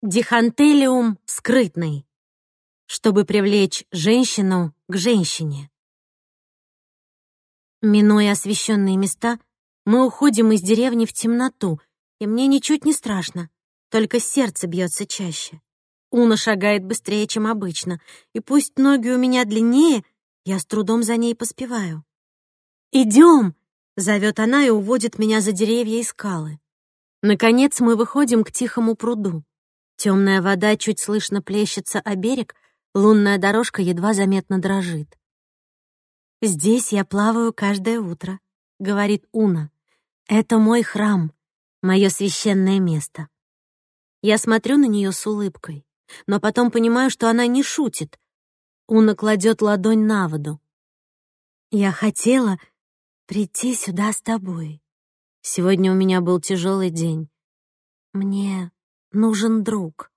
Дихантелиум скрытный, чтобы привлечь женщину к женщине. Минуя освещенные места, мы уходим из деревни в темноту, и мне ничуть не страшно, только сердце бьется чаще. Уна шагает быстрее, чем обычно, и пусть ноги у меня длиннее, я с трудом за ней поспеваю. «Идем!» — зовет она и уводит меня за деревья и скалы. Наконец мы выходим к тихому пруду. Темная вода чуть слышно плещется о берег, лунная дорожка едва заметно дрожит. «Здесь я плаваю каждое утро», — говорит Уна. «Это мой храм, мое священное место». Я смотрю на нее с улыбкой, но потом понимаю, что она не шутит. Уна кладет ладонь на воду. «Я хотела прийти сюда с тобой. Сегодня у меня был тяжелый день. Мне нужен друг.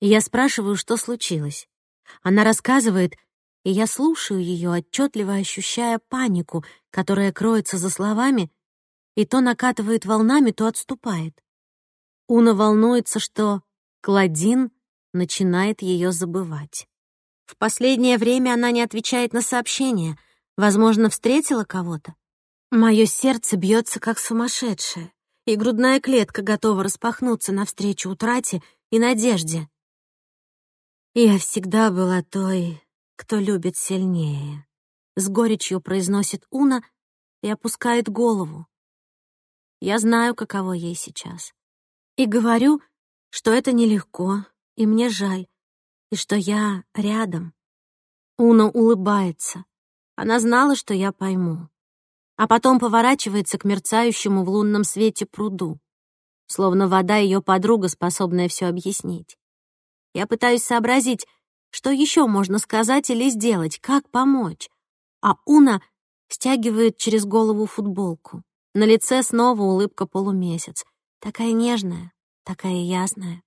Я спрашиваю, что случилось. Она рассказывает, и я слушаю ее, отчетливо ощущая панику, которая кроется за словами, и то накатывает волнами, то отступает. Уна волнуется, что Клодин начинает ее забывать. В последнее время она не отвечает на сообщения, возможно, встретила кого-то. Мое сердце бьется как сумасшедшее и грудная клетка готова распахнуться навстречу утрате и надежде. «Я всегда была той, кто любит сильнее», — с горечью произносит Уна и опускает голову. Я знаю, каково ей сейчас. И говорю, что это нелегко, и мне жаль, и что я рядом. Уна улыбается. Она знала, что я пойму а потом поворачивается к мерцающему в лунном свете пруду, словно вода ее подруга, способная все объяснить. Я пытаюсь сообразить, что еще можно сказать или сделать, как помочь. А Уна стягивает через голову футболку. На лице снова улыбка полумесяц. Такая нежная, такая ясная.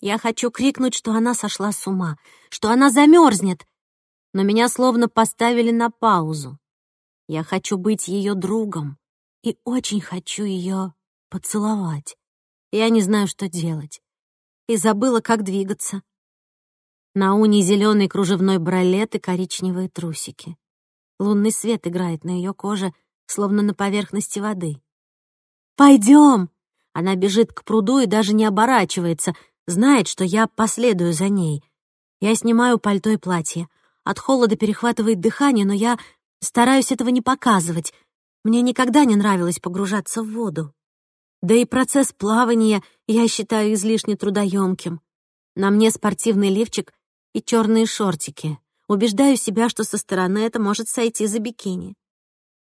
Я хочу крикнуть, что она сошла с ума, что она замерзнет, но меня словно поставили на паузу. Я хочу быть ее другом и очень хочу ее поцеловать. Я не знаю, что делать. И забыла, как двигаться. На уне зеленый кружевной бралет и коричневые трусики. Лунный свет играет на ее коже, словно на поверхности воды. «Пойдем!» Она бежит к пруду и даже не оборачивается, знает, что я последую за ней. Я снимаю пальто и платье. От холода перехватывает дыхание, но я Стараюсь этого не показывать. Мне никогда не нравилось погружаться в воду. Да и процесс плавания я считаю излишне трудоемким. На мне спортивный лифчик и черные шортики. Убеждаю себя, что со стороны это может сойти за бикини.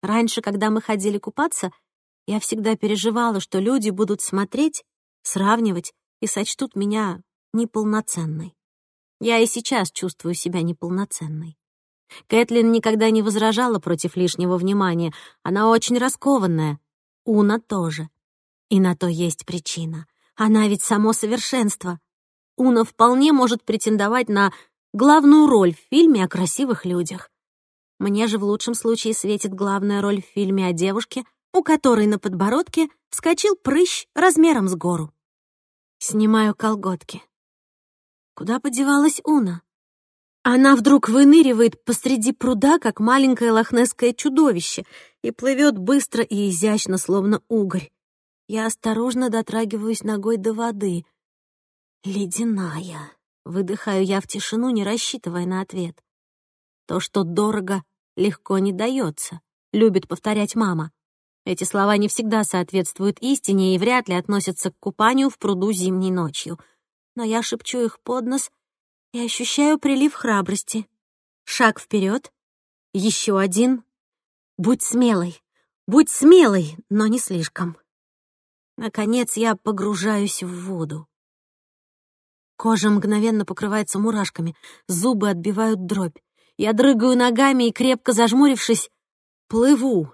Раньше, когда мы ходили купаться, я всегда переживала, что люди будут смотреть, сравнивать и сочтут меня неполноценной. Я и сейчас чувствую себя неполноценной. Кэтлин никогда не возражала против лишнего внимания. Она очень раскованная. Уна тоже. И на то есть причина. Она ведь само совершенство. Уна вполне может претендовать на главную роль в фильме о красивых людях. Мне же в лучшем случае светит главная роль в фильме о девушке, у которой на подбородке вскочил прыщ размером с гору. Снимаю колготки. Куда подевалась Уна? Она вдруг выныривает посреди пруда, как маленькое лохнесское чудовище, и плывет быстро и изящно, словно угорь. Я осторожно дотрагиваюсь ногой до воды. «Ледяная!» — выдыхаю я в тишину, не рассчитывая на ответ. «То, что дорого, легко не дается», — любит повторять мама. Эти слова не всегда соответствуют истине и вряд ли относятся к купанию в пруду зимней ночью. Но я шепчу их под нос — я ощущаю прилив храбрости. Шаг вперед. Еще один. Будь смелой. Будь смелой, но не слишком. Наконец я погружаюсь в воду. Кожа мгновенно покрывается мурашками, зубы отбивают дробь. Я дрыгаю ногами и, крепко зажмурившись, плыву.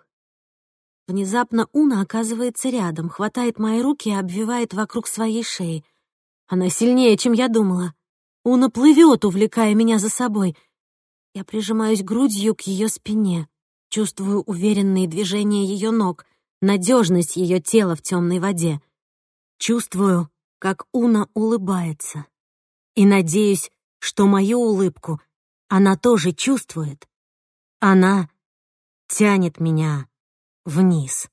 Внезапно Уна оказывается рядом, хватает мои руки и обвивает вокруг своей шеи. Она сильнее, чем я думала. Он оплывет, увлекая меня за собой. Я прижимаюсь грудью к ее спине, чувствую уверенные движения ее ног, надежность ее тела в темной воде. Чувствую, как Уна улыбается. И надеюсь, что мою улыбку она тоже чувствует. Она тянет меня вниз.